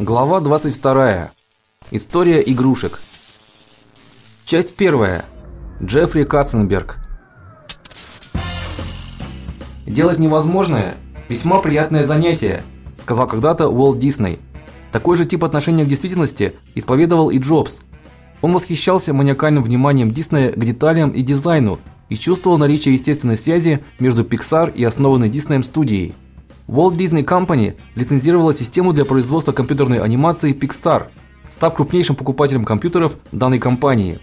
Глава 22. История игрушек. Часть 1. Джеффри Катценберг. Делать невозможное весьма приятное занятие, сказал когда-то Уолт Дисней. Такой же тип отношения к действительности исповедовал и Джобс. Он восхищался маниакальным вниманием Диснея к деталям и дизайну и чувствовал наличие естественной связи между Pixar и основанной Диснеем студией. Walt Disney Company лицензировала систему для производства компьютерной анимации Pixar, став крупнейшим покупателем компьютеров данной компании.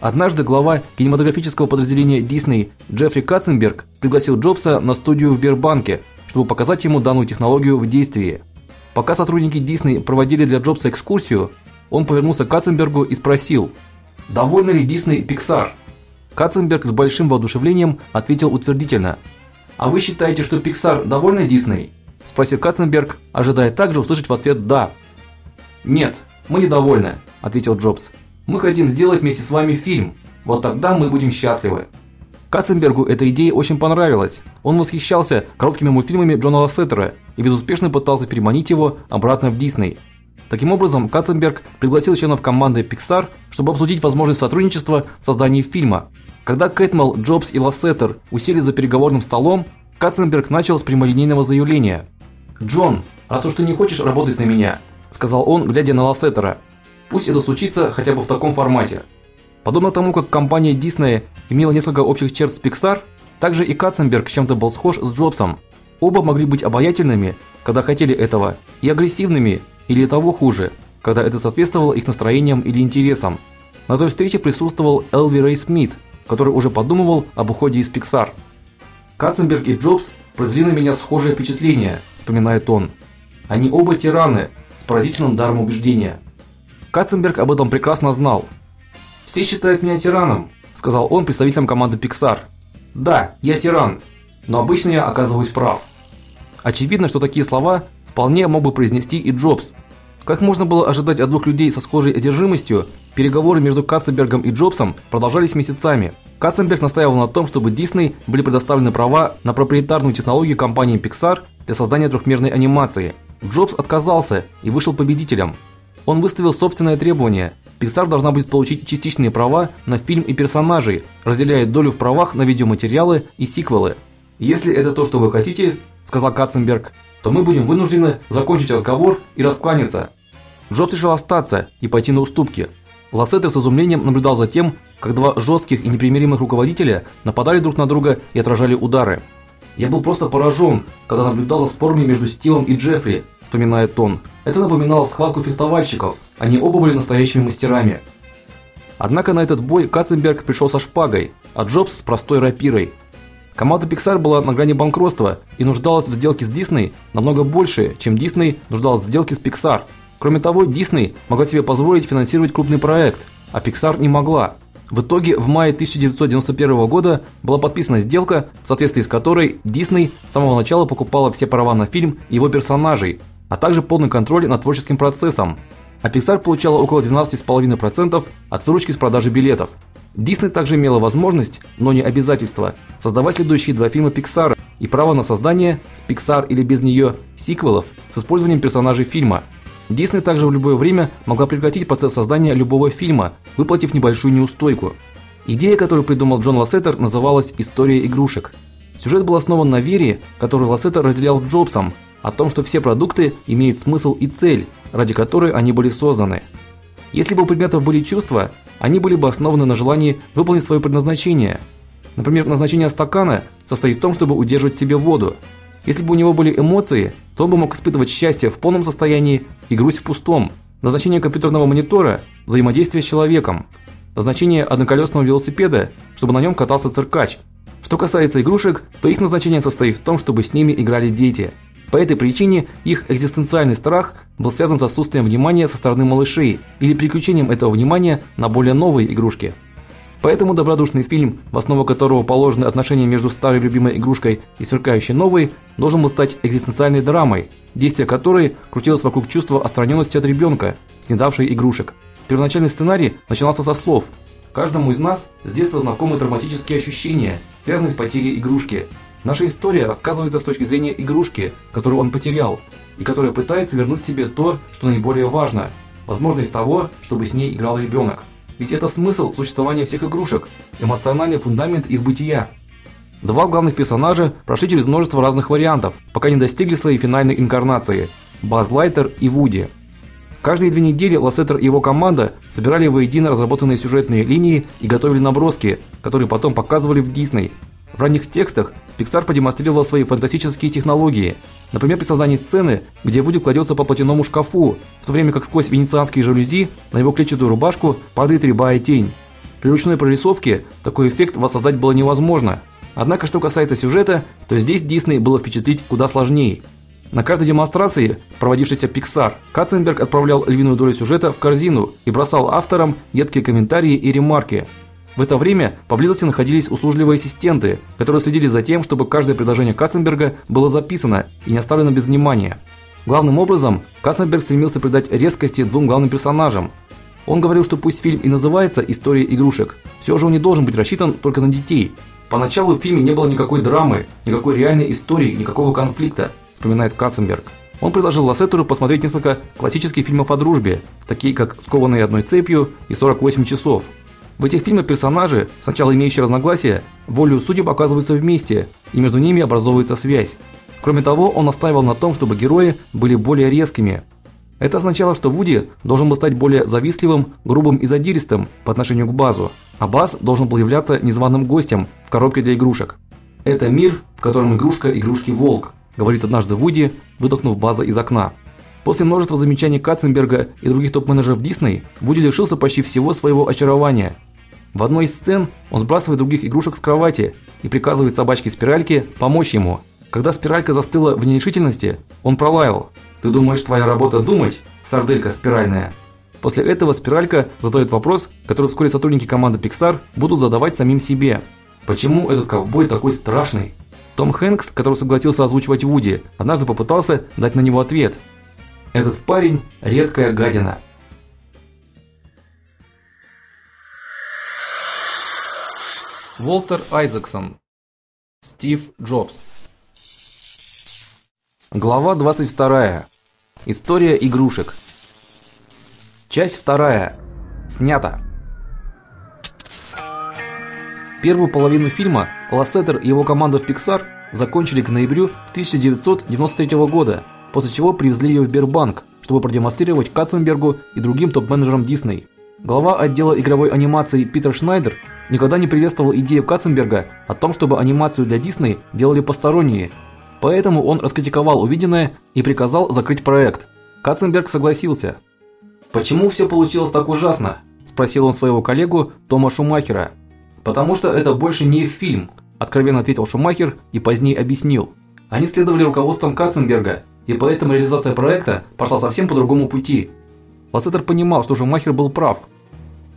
Однажды глава кинематографического подразделения Disney Джеффри Катценберг пригласил Джобса на студию в Бербанке, чтобы показать ему данную технологию в действии. Пока сотрудники Disney проводили для Джобса экскурсию, он повернулся к Катценбергу и спросил: "Довольны ли Disney Pixar?" Катценберг с большим воодушевлением ответил утвердительно. А вы считаете, что Pixar довольны Дисней? спросил Катценберг, ожидая также услышать в ответ да. Нет, мы недовольны, ответил Джобс. Мы хотим сделать вместе с вами фильм. Вот тогда мы будем счастливы. Катценбергу эта идея очень понравилась. Он восхищался короткими мультфильмами Джона Лассетера и безуспешно пытался переманить его обратно в Дисней. Таким образом, Катценберг пригласил членов команды Pixar, чтобы обсудить возможность сотрудничества в создании фильма. Когда Кэтмел, Джобс и Лассетер усели за переговорным столом, Катценберг начал с прямолинейного заявления. "Джон, раз уж ты не хочешь работать на меня", сказал он, глядя на Лассетера. "Пусть это случится хотя бы в таком формате". Подобно тому, как компания Disney имела несколько общих черт с Pixar, также и Катценберг чем-то был схож с Джобсом. Оба могли быть обаятельными, когда хотели этого, и агрессивными, или того хуже, когда это соответствовало их настроениям или интересам. На той встрече присутствовал Элви Рэй Смит, который уже подумывал об уходе из Pixar. Катценберг и Джобс произвели на меня схожее впечатление, вспоминает он. Они оба тираны с поразительным даром убеждения. Катценберг об этом прекрасно знал. Все считают меня тираном, сказал он представителям команды Pixar. Да, я тиран, но обычно я оказываюсь прав. Очевидно, что такие слова вполне мог бы произнести и Джобс, как можно было ожидать от двух людей со схожей одержимостью, переговоры между Катценбергом и Джобсом продолжались месяцами. Катценберг настаивал на том, чтобы Disney были предоставлены права на проприетарную технологию компании Pixar для создания трехмерной анимации. Джобс отказался и вышел победителем. Он выставил собственное требование. Pixar должна будет получить частичные права на фильм и персонажей, разделяя долю в правах на видеоматериалы и сиквелы. Если это то, что вы хотите, сказал Катценберг, то мы будем вынуждены закончить разговор и раскланяться. Джобс решил остаться и пойти на уступки. Лассетер с изумлением наблюдал за тем, как два жестких и непримиримых руководителя нападали друг на друга и отражали удары. Я был просто поражен, когда наблюдал за спорами между Стивом и Джеффри, вспоминает он. Это напоминало схватку фехтовальщиков. Они оба были настоящими мастерами. Однако на этот бой Катценберг пришел со шпагой, а Джобс с простой рапирой. Команда Pixar была на грани банкротства и нуждалась в сделке с Disney намного больше, чем Disney нуждалась в сделке с Pixar. Кроме того, Disney могла себе позволить финансировать крупный проект, а Pixar не могла. В итоге в мае 1991 года была подписана сделка, в соответствии с которой Disney с самого начала покупала все права на фильм и его персонажей, а также полный контроль над творческим процессом. А Pixar получала около 12,5% от выручки с продажи билетов. Disney также имела возможность, но не обязательство, создавать следующие два фильма Pixar и право на создание с Pixar или без нее сиквелов с использованием персонажей фильма. Дисней также в любое время могла прекратить процесс создания любого фильма, выплатив небольшую неустойку. Идея, которую придумал Джон Лассетер, называлась История игрушек. Сюжет был основан на вере, которую Лассетер разделял с Джобсом, о том, что все продукты имеют смысл и цель, ради которой они были созданы. Если бы у предметов были чувства, они были бы основаны на желании выполнить свое предназначение. Например, назначение стакана состоит в том, чтобы удерживать в себе воду, если бы у него были эмоции, то он бы мог испытывать счастье в полном состоянии и грусть в пустом. Назначение компьютерного монитора взаимодействие с человеком. Назначение одноколесного велосипеда, чтобы на нем катался циркач. Что касается игрушек, то их назначение состоит в том, чтобы с ними играли дети. По этой причине их экзистенциальный страх был связан с отсутствием внимания со стороны малышей или переключением этого внимания на более новые игрушки. Поэтому добродушный фильм, в основу которого положены отношения между старой любимой игрушкой и сверкающей новой, должен был стать экзистенциальной драмой, действие которой крутилось вокруг чувства отстраненности от ребенка, снедавшей игрушек. Первоначальный сценарий начинался со слов: "Каждому из нас с детства знакомы травматические ощущения, связанные с потерей игрушки. Наша история рассказывается с точки зрения игрушки, которую он потерял, и которая пытается вернуть себе то, что наиболее важно возможность того, чтобы с ней играл ребенок. Ведь это смысл существования всех игрушек, эмоциональный фундамент их бытия. Два главных персонажа прошли через множество разных вариантов, пока не достигли своей финальной инкарнации Баз Лайтер и Вуди. Каждые две недели Лассетер и его команда собирали воедино разработанные сюжетные линии и готовили наброски, которые потом показывали в Дисней. В ранних текстах Pixar продемонстрировал свои фантастические технологии. Например, при создании сцены, где Вуди кладется по платяному шкафу, в то время как сквозь венецианские жалюзи на его клетчатую рубашку падает рябая тень. При ручной прорисовке такой эффект воссоздать было невозможно. Однако, что касается сюжета, то здесь Дисней было впечатлить куда сложнее. На каждой демонстрации, проводившейся Pixar, Катценберг отправлял львиную долю сюжета в корзину и бросал авторам едкие комментарии и ремарки. В это время поблизости находились услужливые ассистенты, которые следили за тем, чтобы каждое предложение Катценберга было записано и не оставлено без внимания. Главным образом, Катценберг стремился придать резкости двум главным персонажам. Он говорил, что пусть фильм и называется История игрушек, все же он не должен быть рассчитан только на детей. Поначалу в фильме не было никакой драмы, никакой реальной истории, никакого конфликта, вспоминает Катценберг. Он предложил Лассетеру посмотреть несколько классических фильмов о дружбе, такие как Скованные одной цепью и 48 часов. В этих фильмах персонажи, сначала имеющие разногласия, волею судеб оказываются вместе, и между ними образовывается связь. Кроме того, он настаивал на том, чтобы герои были более резкими. Это означало, что Вуди должен был стать более завистливым, грубым и задиристым по отношению к Базу, а Баз должен был являться незваным гостем в коробке для игрушек. Это мир, в котором игрушка игрушки волк, говорит однажды Вуди, вытолкнув База из окна. После множества замечаний Катценберга и других топ-менеджеров Дисней, Вуди лишился почти всего своего очарования. В одной из сцен он сбрасывает других игрушек с кровати и приказывает собачке Спиральке помочь ему. Когда Спиралька застыла в нерешительности, он пролаял: "Ты думаешь, твоя работа думать, сарделька спиральная?" После этого Спиралька задает вопрос, который вскоре сотрудники команды Pixar будут задавать самим себе. Почему этот ковбой такой страшный? Том Хэнкс, который согласился озвучивать Вуди, однажды попытался дать на него ответ. Этот парень редкая гадина. Волтер Айзексон. Стив Джобс. Глава 22. История игрушек. Часть 2. Снято. Первую половину фильма Лассетер и его команда в Pixar закончили к ноябрю 1993 года, после чего привезли ее в Сбербанк, чтобы продемонстрировать Катценбергу и другим топ-менеджерам Disney. Глава отдела игровой анимации Питер Шнайдер никогда не приветствовал идею Катценберга о том, чтобы анимацию для Disney делали посторонние. Поэтому он раскритиковал увиденное и приказал закрыть проект. Катценберг согласился. Почему все получилось так ужасно? спросил он своего коллегу Тома Шумахера. Потому что это больше не их фильм, откровенно ответил Шумахер и позднее объяснил. Они следовали руководством Катценберга, и поэтому реализация проекта пошла совсем по другому пути. Лассетер понимал, что Шумахер был прав.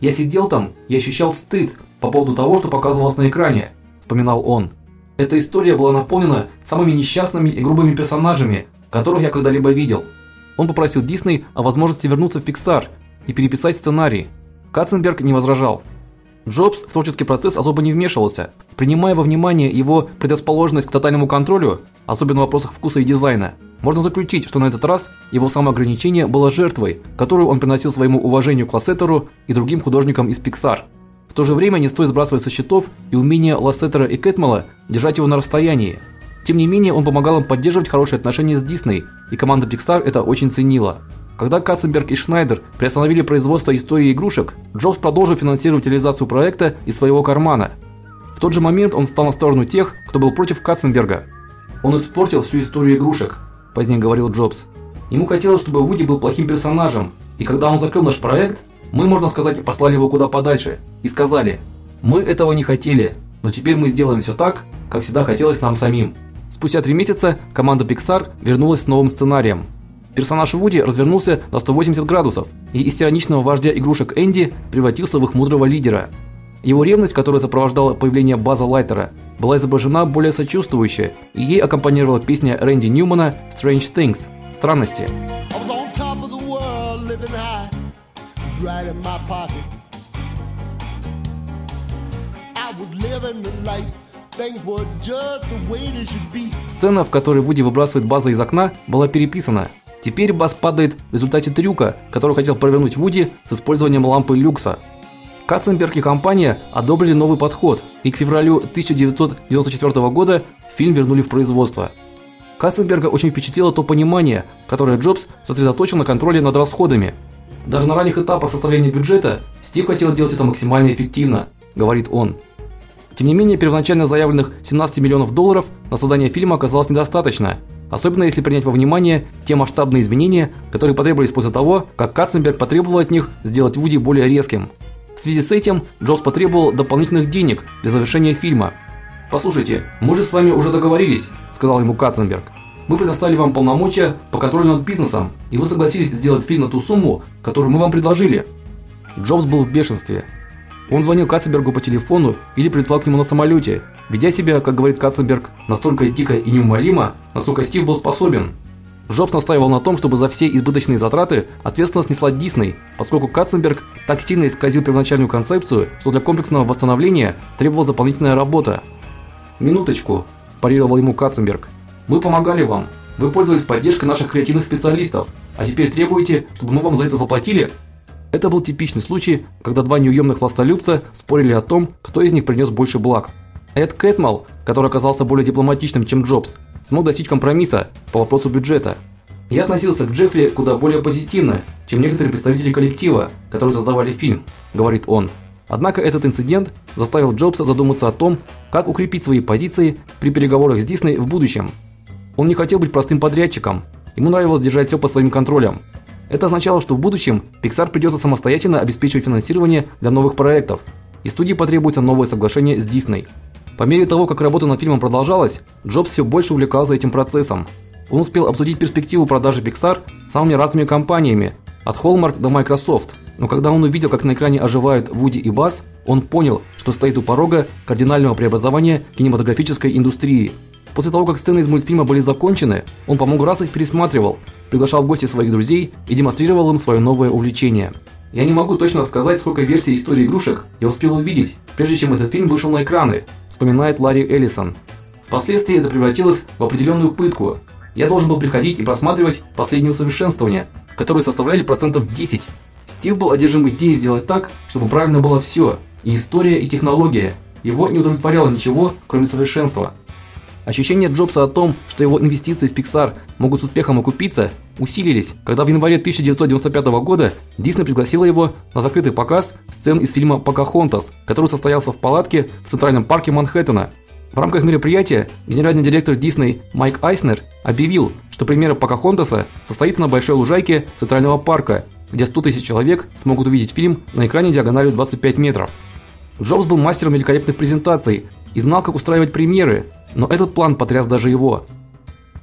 Я сидел там и ощущал стыд по поводу того, что показывалось на экране, вспоминал он. Эта история была наполнена самыми несчастными и грубыми персонажами, которых я когда-либо видел. Он попросил Дисней о возможности вернуться в Pixar и переписать сценарий. Катценберг не возражал. Джобс в творческий процесс особо не вмешивался, принимая во внимание его предрасположенность к тотальному контролю, особенно в вопросах вкуса и дизайна. Можно заключить, что на этот раз его самоограничение было жертвой, которую он приносил своему уважению к Лассетеру и другим художникам из Pixar. В то же время не стоит сбрасывать со счетов и умение Лассетера и Кэтмела держать его на расстоянии. Тем не менее, он помогал им поддерживать хорошие отношения с Disney, и команда Pixar это очень ценила. Когда Катценберг и Шнайдер приостановили производство истории игрушек, Джобс продолжил финансировать реализацию проекта из своего кармана. В тот же момент он стал на сторону тех, кто был против Катценберга. Он испортил всю историю игрушек, позднее говорил Джобс. Ему хотелось, чтобы Вуди был плохим персонажем, и когда он закрыл наш проект, мы, можно сказать, послали его куда подальше и сказали: "Мы этого не хотели, но теперь мы сделаем все так, как всегда хотелось нам самим". Спустя три месяца команда Pixar вернулась с новым сценарием. Персонаж Вуди развернулся на 180 градусов, и из тираничного вождя игрушек Энди превратился в их мудрого лидера. Его ревность, которая сопровождала появление База Лайтера, была изображена более сочувствующе, и ей аккомпанировала песня Рэнди Ньюмана Strange Things Странности. Сцена, в которой Вуди выбрасывает База из окна, была переписана. Теперь Баз падает в результате трюка, который хотел провернуть Вуди с использованием лампы люкса. Катценберг и компания одобрили новый подход, и к февралю 1994 года фильм вернули в производство. Катценберга очень впечатлило то понимание, которое Джобс сосредоточил на контроле над расходами. Даже на ранних этапах составления бюджета Стив хотел делать это максимально эффективно, говорит он. Тем не менее, первоначально заявленных 17 миллионов долларов на создание фильма оказалось недостаточно, особенно если принять во внимание те масштабные изменения, которые потребовались после того, как Катценберг потребовал от них сделать Вуди более резким. В связи с этим Джобс потребовал дополнительных денег для завершения фильма. "Послушайте, мы же с вами уже договорились", сказал ему Катценберг. "Мы предоставили вам полномочия по контролю над бизнесом, и вы согласились сделать фильм на ту сумму, которую мы вам предложили". Джобс был в бешенстве. Он звонил Катценбергу по телефону или прилетал к нему на самолете, ведя себя, как говорит Катценберг, настолько дико и неумолимо, насколько Стив был способен. Джобс настаивал на том, чтобы за все избыточные затраты ответственность несла Дисней, поскольку Катценберг так сильно исказил первоначальную концепцию, что для комплексного восстановления требовалась дополнительная работа. "Минуточку", парировал ему Катценберг. "Мы помогали вам. Вы пользовались поддержкой наших креативных специалистов, а теперь требуете, чтобы мы вам за это заплатили?" Это был типичный случай, когда два неуемных властолюбца спорили о том, кто из них принес больше благ. Эд Кэтмал, который оказался более дипломатичным, чем Джобс, смог достичь компромисса по вопросу бюджета. Я относился к Джеффри куда более позитивно, чем некоторые представители коллектива, которые создавали фильм, говорит он. Однако этот инцидент заставил Джобса задуматься о том, как укрепить свои позиции при переговорах с Дисней в будущем. Он не хотел быть простым подрядчиком. Ему нравилось держать все под своим контролем. Это означало, что в будущем Pixar придется самостоятельно обеспечивать финансирование для новых проектов, и студии потребуется новое соглашение с Disney. По мере того, как работа над фильмом продолжалась, Джобс все больше увлекался этим процессом. Он успел обсудить перспективу продажи Pixar самыми разными компаниями, от Hallmark до Microsoft. Но когда он увидел, как на экране оживают Вуди и Баз, он понял, что стоит у порога кардинального преобразования кинематографической индустрии. После того, как сцены из мультфильма были закончены, он по много раз их пересматривал, приглашал в гости своих друзей и демонстрировал им свое новое увлечение. Я не могу точно сказать, сколько версий истории игрушек я успел увидеть, прежде чем этот фильм вышел на экраны, вспоминает Ларри Эллисон. Впоследствии это превратилось в определенную пытку. Я должен был приходить и просматривать последние усовершенствования, которые составляли процентов 10. Стив был одержим идеей сделать так, чтобы правильно было все: и история, и технология. Его не удовлетворяло ничего, кроме совершенства. Ощущение Джобса о том, что его инвестиции в Pixar могут с успехом окупиться, усилились, когда в январе 1995 года Disney пригласила его на закрытый показ сцен из фильма Покахонтас, который состоялся в палатке в Центральном парке Манхэттена. В рамках мероприятия генеральный директор Disney Майк Айснер объявил, что премьера Покахонтаса состоится на большой лужайке Центрального парка, где 100 тысяч человек смогут увидеть фильм на экране диагональю 25 метров. Джобс был мастером великолепных презентаций и знал, как устраивать премьеры, но этот план потряс даже его.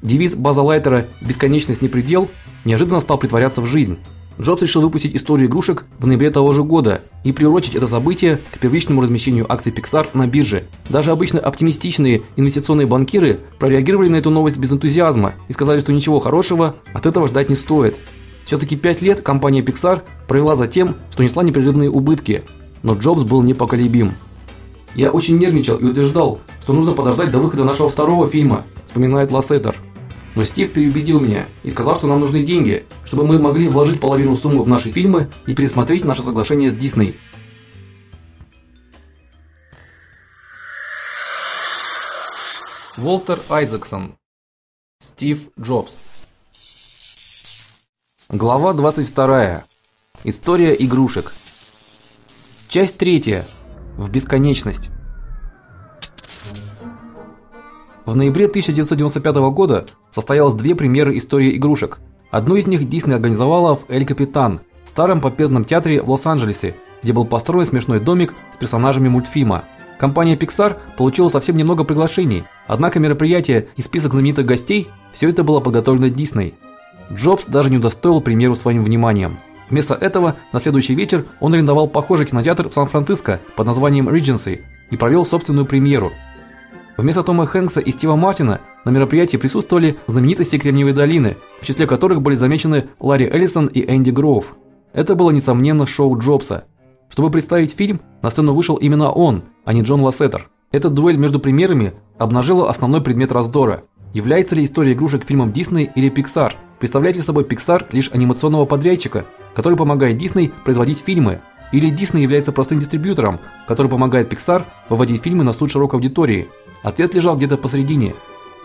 Девиз База Лайтера «Бесконечность не предел» неожиданно стал притворяться в жизнь. Джобс решил выпустить историю игрушек в ноябре того же года и приурочить это событие к первичному размещению акций Pixar на бирже. Даже обычно оптимистичные инвестиционные банкиры прореагировали на эту новость без энтузиазма и сказали, что ничего хорошего от этого ждать не стоит. все таки пять лет компания Pixar провела за тем, что несла непрерывные убытки, но Джобс был непоколебим. Я очень нервничал и утверждал, что нужно подождать до выхода нашего второго фильма, вспоминает Лассетер. Но Стив переубедил меня и сказал, что нам нужны деньги, чтобы мы могли вложить половину суммы в наши фильмы и пересмотреть наше соглашение с Дисней. Волтер Айзексон. Стив Джобс. Глава 22. История игрушек. Часть 3 в бесконечность. В ноябре 1995 года состоялось две премьеры истории игрушек. Одну из них Дисней организовала в Эль Капитан, старом попезном театре в Лос-Анджелесе, где был построен смешной домик с персонажами мультфильма. Компания Pixar получила совсем немного приглашений, однако мероприятие и список знаменитых гостей все это было подготовлено Дисней. Джобс даже не удостоил премьеру своим вниманием. Вместо этого на следующий вечер он арендовал похожий кинотеатр в Сан-Франциско под названием Regency и провел собственную премьеру. Вместо Тома Хэнкса и Стива Мартина на мероприятии присутствовали знаменитости Кремниевой долины, в числе которых были замечены Ларри Эллисон и Энди Гроув. Это было несомненно шоу Джобса. Чтобы представить фильм, на сцену вышел именно он, а не Джон Лассетер. Эта дуэль между примерами обнажила основной предмет раздора. Является ли история игрушек фильмом Disney или Pixar? Представляет ли собой Pixar лишь анимационного подрядчика, который помогает Disney производить фильмы, или Disney является простым дистрибьютором, который помогает Pixar выводить фильмы на суд широкой аудитории? Ответ лежал где-то посередине.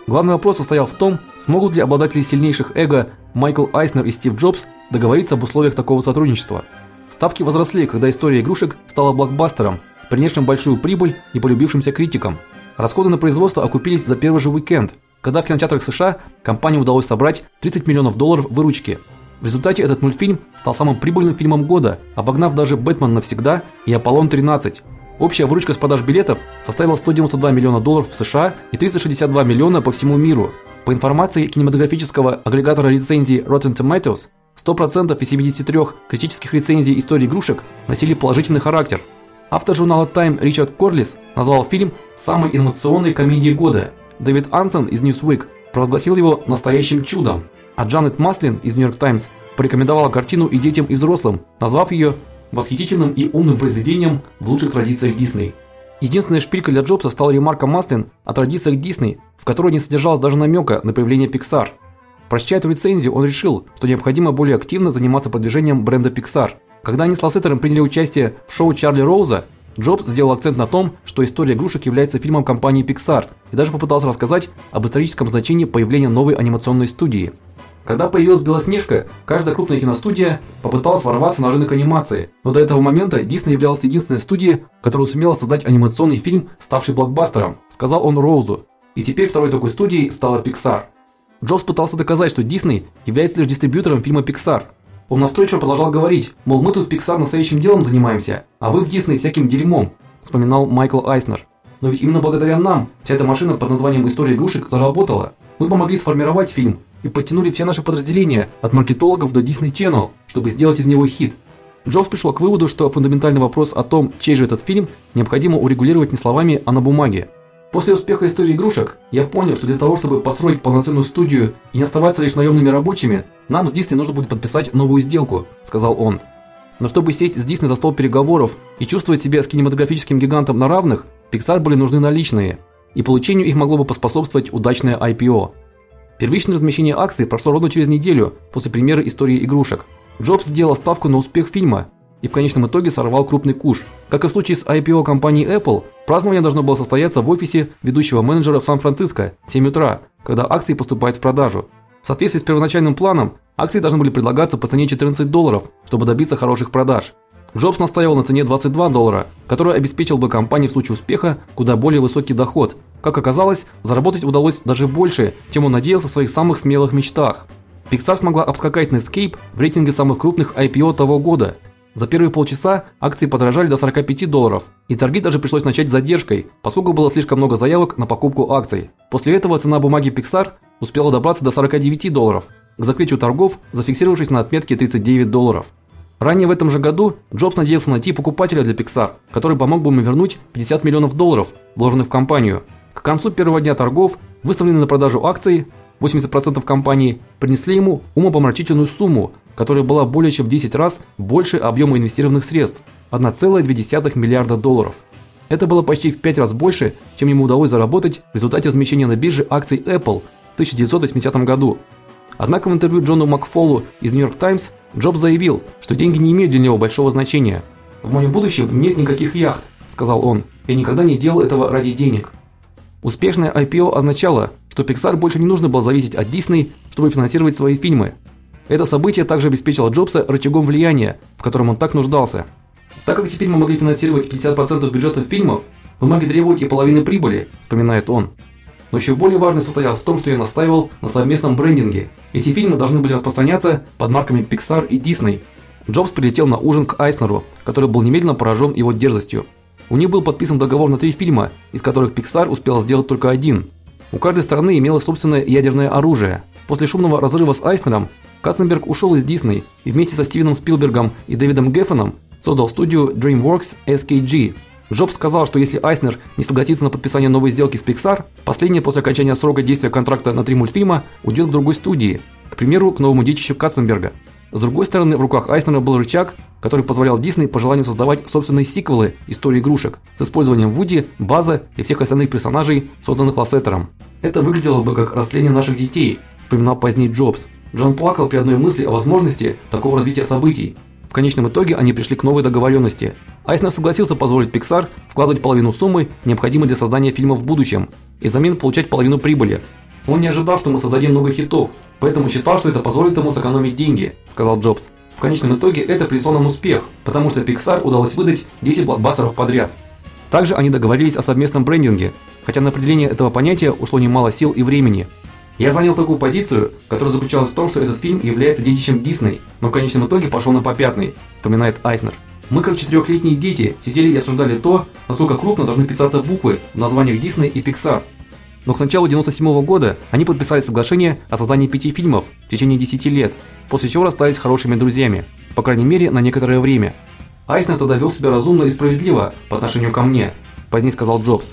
Главный вопрос состоял в том, смогут ли обладатели сильнейших эго Майкл Айснер и Стив Джобс договориться об условиях такого сотрудничества. Ставки возросли, когда история игрушек стала блокбастером, принесшим большую прибыль и полюбившимся критикам. Расходы на производство окупились за первый же уикенд, когда в кинотеатрах США компании удалось собрать 30 миллионов долларов выручки. В результате этот мультфильм стал самым прибыльным фильмом года, обогнав даже Бэтмен навсегда и Аполлон 13. Общая выручка с продаж билетов составила 192 миллиона долларов в США и 362 миллиона по всему миру. По информации кинематографического агрегатора рецензий Rotten Tomatoes, 100% из 73 критических рецензий истории игрушек носили положительный характер. Автор журнала Time Ричард Корлис назвал фильм самой инновационной комедией года. Дэвид Ансен из Newsweek провозгласил его настоящим чудом, а Джанет Маслин из New York Times порекомендовала картину и детям, и взрослым, назвав ее восхитительным и умным произведением в лучших традициях Дисней. Единственная шпилька для Джобса стала ремарка Маслин о традициях Дисней, в которой не содержалось даже намека на появление Pixar. Прочитав эту рецензию, он решил, что необходимо более активно заниматься продвижением бренда Pixar. Когда они с Лассетером приняли участие в шоу Чарли Роуза, Джобс сделал акцент на том, что история игрушек является фильмом компании Pixar, и даже попытался рассказать об историческом значении появления новой анимационной студии. Когда появилась Белоснежка, каждая крупная киностудия попыталась ворваться на рынок анимации, но до этого момента Disney являлась единственной студией, которая сумела создать анимационный фильм, ставший блокбастером, сказал он Роузу. И теперь второй такой студией стала Pixar. Джобс пытался доказать, что Disney является лишь дистрибьютором фильма Pixar. Он настойчиво продолжал говорить, мол, мы тут Pixar настоящим делом занимаемся, а вы в Disney всяким дерьмом, вспоминал Майкл Айснер. Но ведь именно благодаря нам вся эта машина под названием История игрушек заработала. Мы помогли сформировать фильм, и подтянули все наши подразделения, от маркетологов до Disney Channel, чтобы сделать из него хит. Джобс пришел к выводу, что фундаментальный вопрос о том, чей же этот фильм, необходимо урегулировать не словами, а на бумаге. После успеха истории игрушек, я понял, что для того, чтобы построить полноценную студию и не оставаться лишь наемными рабочими, нам с Disney нужно будет подписать новую сделку, сказал он. Но чтобы сесть с Disney за стол переговоров и чувствовать себя с кинематографическим гигантом на равных, Pixar были нужны наличные, и получению их могло бы поспособствовать удачное IPO. Первичное размещение акций прошло ровно через неделю после премьеры истории игрушек. Джобс сделал ставку на успех фильма и в конечном итоге сорвал крупный куш. Как и в случае с IPO компании Apple, празднование должно было состояться в офисе ведущего менеджера в Сан-Франциско в 7 утра, когда акции поступают в продажу. В соответствии с первоначальным планом, акции должны были предлагаться по цене 14 долларов, чтобы добиться хороших продаж. Джобс настаивал на цене 22 доллара, который обеспечил бы компании в случае успеха куда более высокий доход, как оказалось, заработать удалось даже больше, чем он надеялся в своих самых смелых мечтах. Pixar смогла обскакать Netscape в рейтинге самых крупных IPO того года. За первые полчаса акции подорожали до 45 долларов, и торги даже пришлось начать с задержкой, поскольку было слишком много заявок на покупку акций. После этого цена бумаги Pixar успела добраться до 49 долларов, к закрытию торгов зафиксировавшись на отметке 39 долларов. Ранее в этом же году Джобс надеялся найти покупателя для Pixar, который помог бы ему вернуть 50 миллионов долларов, вложенных в компанию. К концу первого дня торгов, выставленные на продажу акции, 80% компании принесли ему умопомрачительную сумму, которая была более чем в 10 раз больше объема инвестированных средств 1,2 миллиарда долларов. Это было почти в 5 раз больше, чем ему удалось заработать в результате размещения на бирже акций Apple в 1980 году. Однако в интервью Джону Макфолу из New York Times Джобс заявил, что деньги не имеют для него большого значения. "В моем будущем нет никаких яхт", сказал он. "Я никогда не делал этого ради денег". Успешное IPO означало, что Pixar больше не нужно было зависеть от Disney, чтобы финансировать свои фильмы. Это событие также обеспечило Джобса рычагом влияния, в котором он так нуждался. Так как теперь мы могли финансировать 50% бюджета фильмов, мы могли требовать и половины прибыли, вспоминает он. Но еще более важный состоял в том, что я настаивал на совместном брендинге. Эти фильмы должны были распространяться под марками Pixar и Disney. Джобс прилетел на ужин к Айснеру, который был немедленно поражен его дерзостью. У них был подписан договор на три фильма, из которых Pixar успела сделать только один. У каждой страны имелось собственное ядерное оружие. После шумного разрыва с Айснером Катценберг ушел из Disney и вместе со Стивеном Спилбергом и Дэвидом Геффеном создал студию DreamWorks SKG. Джобс сказал, что если Айснер не согласится на подписание новой сделки с Pixar, последняя после окончания срока действия контракта на три мультфильма уйдет к другой студии, к примеру, к новому детищу Катценберга. С другой стороны, в руках Айснера был рычаг, который позволял Дисней по желанию создавать собственные сиквелы истории игрушек с использованием Вуди, База и всех остальных персонажей, созданных Лассетером. Это выглядело бы как растление наших детей, вспоминал позднее Джобс. Джон плакал при одной мысли о возможности такого развития событий. В конечном итоге они пришли к новой договоренности. Айснер согласился позволить Pixar вкладывать половину суммы, необходимой для создания фильма в будущем, и взамен получать половину прибыли. Он не ожидал, что мы создадим много хитов, поэтому считал, что это позволит ему сэкономить деньги, сказал Джобс. В конечном итоге это принесло нам успех, потому что Pixar удалось выдать 10 блокбастеров подряд. Также они договорились о совместном брендинге, хотя на определение этого понятия ушло немало сил и времени. Я занял такую позицию, которая заключалась в том, что этот фильм является детищем Дисней, но в конечном итоге пошел на попятный, вспоминает Айснер. Мы как четырехлетние дети сидели и обсуждали то, насколько крупно должны писаться буквы в названиях Дисней и Pixar. Но к началу 97 -го года они подписали соглашение о создании пяти фильмов в течение 10 лет, после чего расстались хорошими друзьями, по крайней мере, на некоторое время. Айснер тогда вел себя разумно и справедливо по отношению ко мне, позднее сказал Джобс.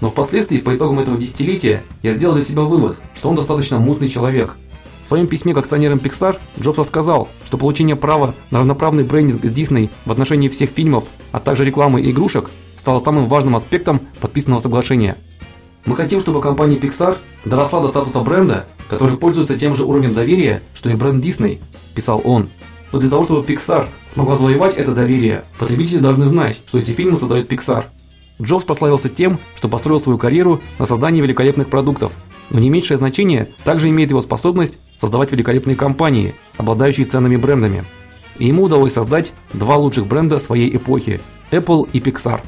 Но впоследствии, по итогам этого десятилетия, я сделал для себя вывод, что он достаточно мутный человек. В своем письме к акционерам Pixar Джобс рассказал, что получение права на равноправный брендинг с Disney в отношении всех фильмов, а также рекламы и игрушек стало самым важным аспектом подписанного соглашения. Мы хотим, чтобы компания Pixar доросла до статуса бренда, который пользуется тем же уровнем доверия, что и бренд Disney, писал он. Но для того, чтобы Pixar смогла завоевать это доверие, потребители должны знать, что эти фильмы создает Pixar. Джобс прославился тем, что построил свою карьеру на создании великолепных продуктов, но не меньшее значение также имеет его способность создавать великолепные компании, обладающие ценными брендами. И ему удалось создать два лучших бренда своей эпохи Apple и Pixar.